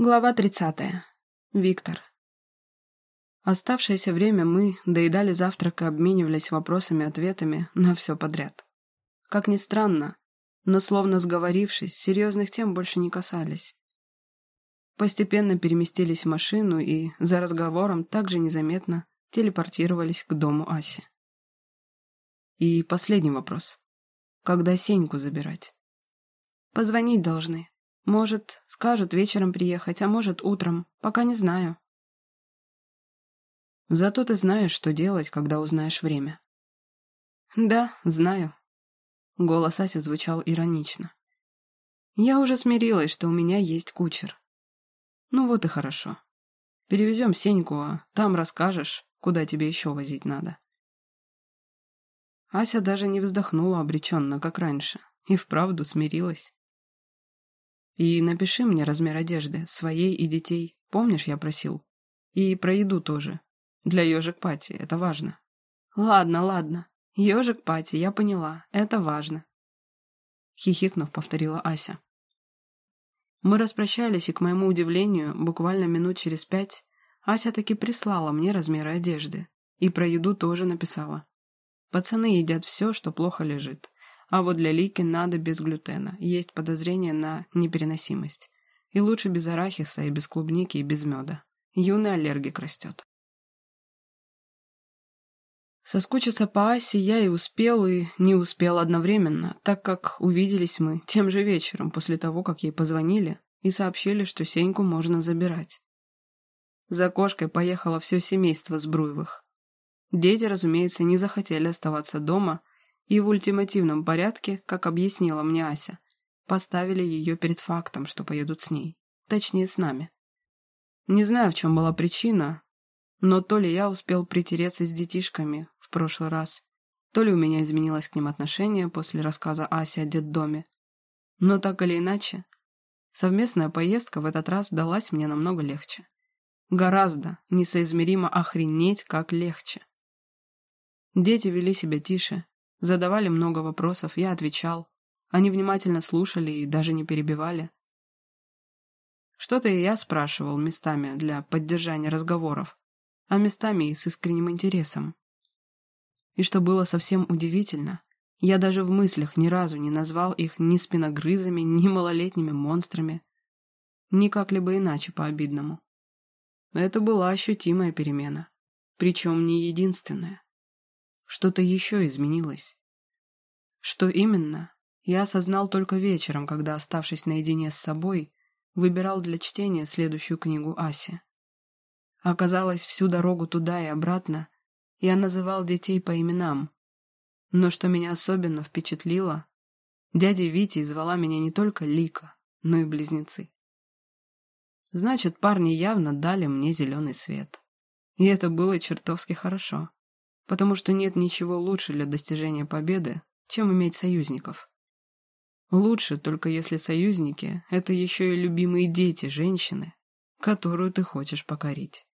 Глава 30. Виктор. Оставшееся время мы доедали завтрак и обменивались вопросами-ответами на все подряд. Как ни странно, но словно сговорившись, серьезных тем больше не касались. Постепенно переместились в машину и за разговором также незаметно телепортировались к дому Аси. И последний вопрос. Когда Сеньку забирать? Позвонить должны, может, скажут вечером приехать, а может, утром. Пока не знаю. Зато ты знаешь, что делать, когда узнаешь время. Да, знаю. Голос Аси звучал иронично. Я уже смирилась, что у меня есть кучер. Ну вот и хорошо. Перевезем Сеньку, а там расскажешь, куда тебе еще возить надо. Ася даже не вздохнула обреченно, как раньше, и вправду смирилась. И напиши мне размер одежды, своей и детей. Помнишь, я просил? И про еду тоже. Для ежик Пати, это важно. Ладно, ладно. Ежик Пати, я поняла. Это важно. Хихикнув, повторила Ася. Мы распрощались, и, к моему удивлению, буквально минут через пять Ася таки прислала мне размеры одежды. И про еду тоже написала. Пацаны едят все, что плохо лежит. А вот для Лики надо без глютена. Есть подозрение на непереносимость. И лучше без арахиса, и без клубники, и без меда. Юный аллергик растет. Соскучиться по Асе я и успел, и не успел одновременно, так как увиделись мы тем же вечером после того, как ей позвонили и сообщили, что Сеньку можно забирать. За кошкой поехало все семейство Сбруевых. Дети, разумеется, не захотели оставаться дома и в ультимативном порядке, как объяснила мне Ася, поставили ее перед фактом, что поедут с ней. Точнее, с нами. Не знаю, в чем была причина, но то ли я успел притереться с детишками в прошлый раз, то ли у меня изменилось к ним отношение после рассказа Аси о детдоме. Но так или иначе, совместная поездка в этот раз далась мне намного легче. Гораздо, несоизмеримо охренеть, как легче. Дети вели себя тише, Задавали много вопросов, я отвечал. Они внимательно слушали и даже не перебивали. Что-то и я спрашивал местами для поддержания разговоров, а местами и с искренним интересом. И что было совсем удивительно, я даже в мыслях ни разу не назвал их ни спиногрызами, ни малолетними монстрами, ни как-либо иначе по-обидному. Это была ощутимая перемена, причем не единственная. Что-то еще изменилось. Что именно, я осознал только вечером, когда, оставшись наедине с собой, выбирал для чтения следующую книгу Аси. Оказалось, всю дорогу туда и обратно я называл детей по именам. Но что меня особенно впечатлило, дядя Витя звала меня не только Лика, но и близнецы. Значит, парни явно дали мне зеленый свет. И это было чертовски хорошо потому что нет ничего лучше для достижения победы, чем иметь союзников. Лучше только если союзники — это еще и любимые дети женщины, которую ты хочешь покорить.